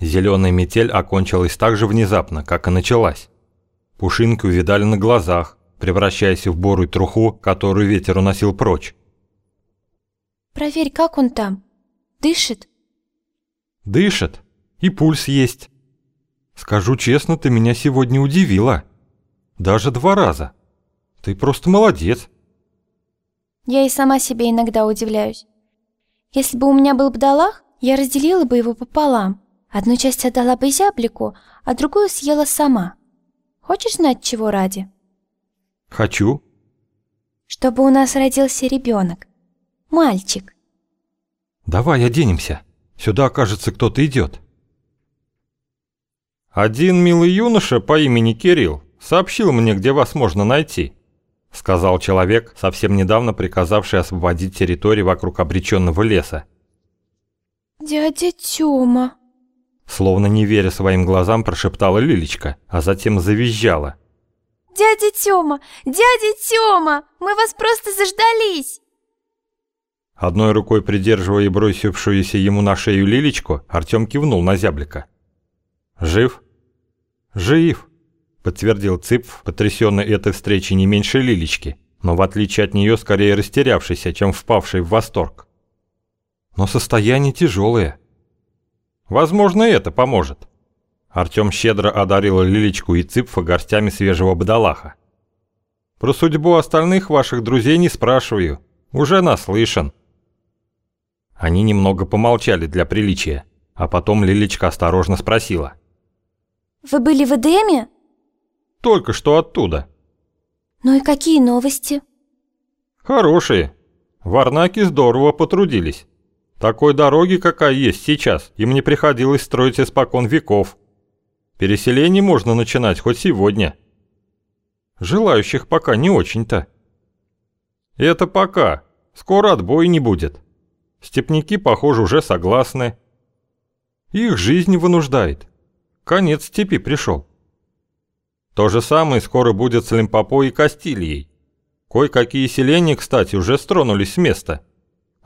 Зеленая метель окончилась так же внезапно, как и началась. Пушинки увидали на глазах, превращаясь в бору труху, которую ветер уносил прочь. Проверь, как он там. Дышит? Дышит. И пульс есть. Скажу честно, ты меня сегодня удивила. Даже два раза. Ты просто молодец. Я и сама себе иногда удивляюсь. Если бы у меня был бдалах, я разделила бы его пополам. Одну часть отдала бы зяблику, а другую съела сама. Хочешь знать, чего ради? Хочу. Чтобы у нас родился ребенок. Мальчик. Давай оденемся. Сюда, кажется, кто-то идет. Один милый юноша по имени Кирилл сообщил мне, где вас можно найти, сказал человек, совсем недавно приказавший освободить территорию вокруг обреченного леса. Дядя Тёма. Словно не веря своим глазам, прошептала Лилечка, а затем завизжала. «Дядя Тёма! Дядя Тёма! Мы вас просто заждались!» Одной рукой придерживая бросившуюся ему на шею Лилечку, Артём кивнул на зяблика. «Жив?» «Жив!» – подтвердил Цыпф, потрясенный этой встречей не меньше Лилечки, но в отличие от нее скорее растерявшийся, чем впавший в восторг. «Но состояние тяжелое». «Возможно, это поможет». Артём щедро одарил Лилечку и Цыпфа горстями свежего бадалаха. «Про судьбу остальных ваших друзей не спрашиваю. Уже наслышан». Они немного помолчали для приличия, а потом Лилечка осторожно спросила. «Вы были в Эдеме?» «Только что оттуда». «Ну и какие новости?» «Хорошие. Варнаки здорово потрудились. Такой дороги, какая есть сейчас, им не приходилось строить испокон веков. Переселение можно начинать хоть сегодня. Желающих пока не очень-то». «Это пока. Скоро отбоя не будет». Степняки, похоже, уже согласны. Их жизнь вынуждает. Конец степи пришел. То же самое скоро будет с Лимпопо и Кастильей. Кое-какие селения, кстати, уже стронулись с места.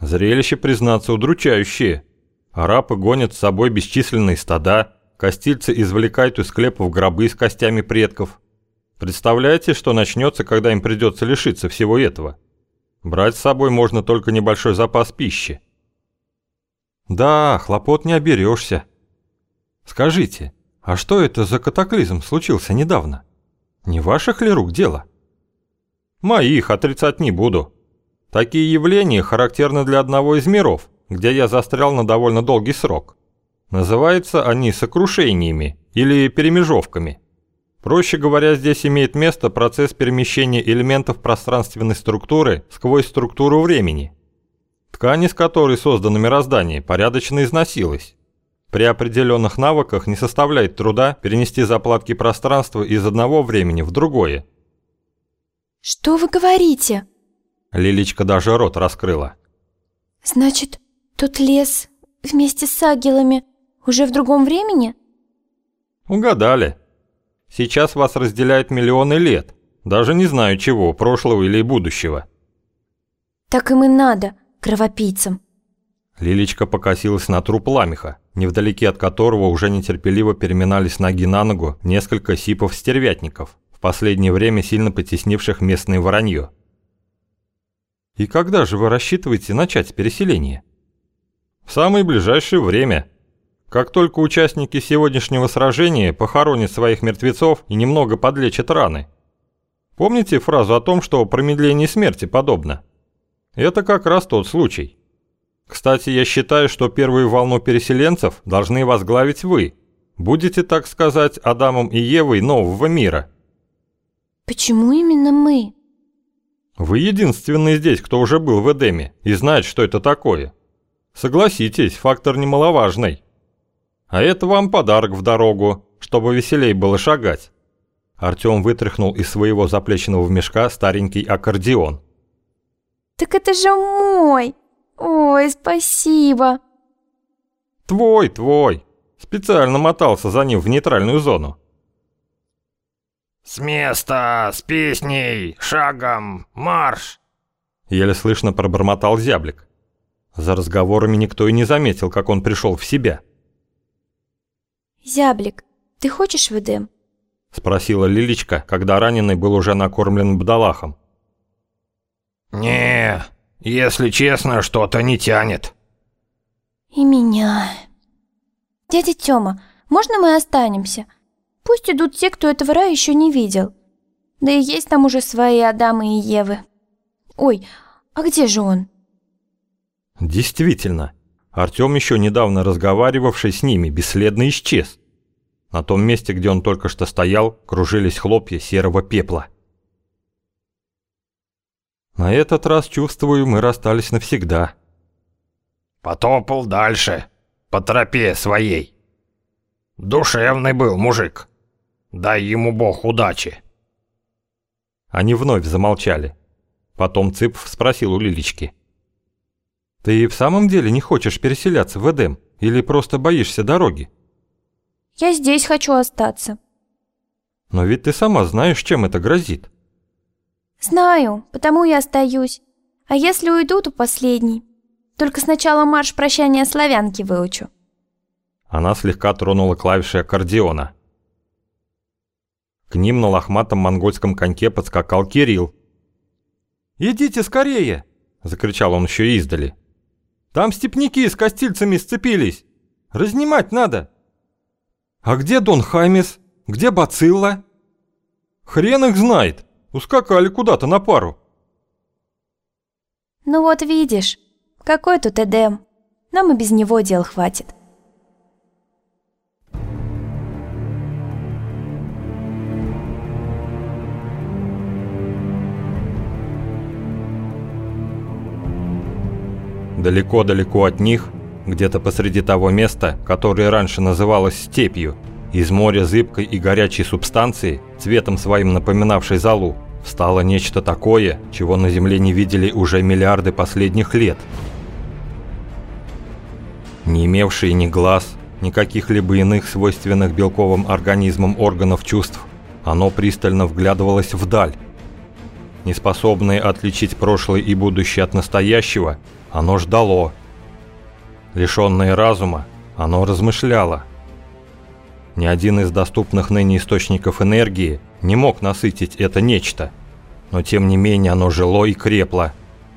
Зрелище, признаться, удручающее. Арабы гонят с собой бесчисленные стада, костильцы извлекают из склепов гробы с костями предков. Представляете, что начнется, когда им придется лишиться всего этого? Брать с собой можно только небольшой запас пищи. Да, хлопот не оберешься. Скажите, а что это за катаклизм случился недавно? Не ваших ли рук дело? Моих отрицать не буду. Такие явления характерны для одного из миров, где я застрял на довольно долгий срок. Называются они сокрушениями или перемежовками. Проще говоря, здесь имеет место процесс перемещения элементов пространственной структуры сквозь структуру времени – Ткань, из которой создано мироздание, порядочно износилась. При определенных навыках не составляет труда перенести заплатки пространства из одного времени в другое. «Что вы говорите?» Лиличка даже рот раскрыла. «Значит, тот лес вместе с агилами уже в другом времени?» «Угадали. Сейчас вас разделяют миллионы лет. Даже не знаю чего, прошлого или будущего». «Так им и надо кровопийцам. Лилечка покосилась на труп ламиха, невдалеке от которого уже нетерпеливо переминались ноги на ногу несколько сипов-стервятников, в последнее время сильно потеснивших местное воронье. «И когда же вы рассчитываете начать переселение?» «В самое ближайшее время. Как только участники сегодняшнего сражения похоронят своих мертвецов и немного подлечат раны. Помните фразу о том, что промедление смерти подобно?» Это как раз тот случай. Кстати, я считаю, что первую волну переселенцев должны возглавить вы. Будете, так сказать, Адамом и Евой нового мира. Почему именно мы? Вы единственный здесь, кто уже был в Эдеме и знает, что это такое. Согласитесь, фактор немаловажный. А это вам подарок в дорогу, чтобы веселей было шагать. Артём вытряхнул из своего заплеченного мешка старенький аккордеон. Так это же мой! Ой, спасибо!» «Твой, твой! Специально мотался за ним в нейтральную зону». «С места! С песней! Шагом! Марш!» Еле слышно пробормотал зяблик. За разговорами никто и не заметил, как он пришел в себя. Зяблик, ты хочешь в Эдем? Спросила Лилечка, когда раненый был уже накормлен бдалахом. «Не, если честно, что-то не тянет». И меня. Дядя Тёма, можно мы останемся? Пусть идут те, кто этого рая еще не видел. Да и есть там уже свои Адамы и Евы. Ой, а где же он? Действительно, Артём еще недавно разговаривавший с ними бесследно исчез. На том месте, где он только что стоял, кружились хлопья серого пепла. На этот раз, чувствую, мы расстались навсегда. Потопал дальше, по тропе своей. Душевный был мужик. Дай ему бог удачи. Они вновь замолчали. Потом Цып спросил у Лилечки. «Ты и в самом деле не хочешь переселяться в Эдем? Или просто боишься дороги?» Я здесь хочу остаться. Но ведь ты сама знаешь, чем это грозит. Знаю, потому и остаюсь. А если уйду, то последний. Только сначала марш прощания славянки выучу. Она слегка тронула клавиши аккордеона. К ним на лохматом монгольском коньке подскакал Кирилл. «Идите скорее!» – закричал он еще издали. «Там степняки с костильцами сцепились! Разнимать надо!» «А где Дон Хаймис? Где Бацилла?» «Хрен их знает! Ускакали куда-то на пару!» «Ну вот видишь, какой тут Эдем. Нам и без него дел хватит». Далеко-далеко от них где-то посреди того места, которое раньше называлось степью, из моря зыбкой и горячей субстанции, цветом своим напоминавшей золу, встало нечто такое, чего на Земле не видели уже миллиарды последних лет. Не имевшие ни глаз, ни каких-либо иных свойственных белковым организмам органов чувств, оно пристально вглядывалось вдаль. Неспособное отличить прошлое и будущее от настоящего, оно ждало, Лишенное разума, оно размышляло. Ни один из доступных ныне источников энергии не мог насытить это нечто, но тем не менее оно жило и крепло,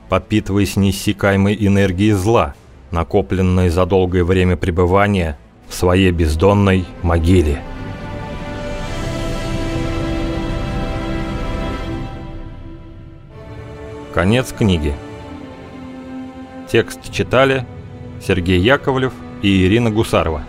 подпитываясь неиссякаемой энергией зла, накопленной за долгое время пребывания в своей бездонной могиле. Конец книги. Текст читали Сергей Яковлев и Ирина Гусарова.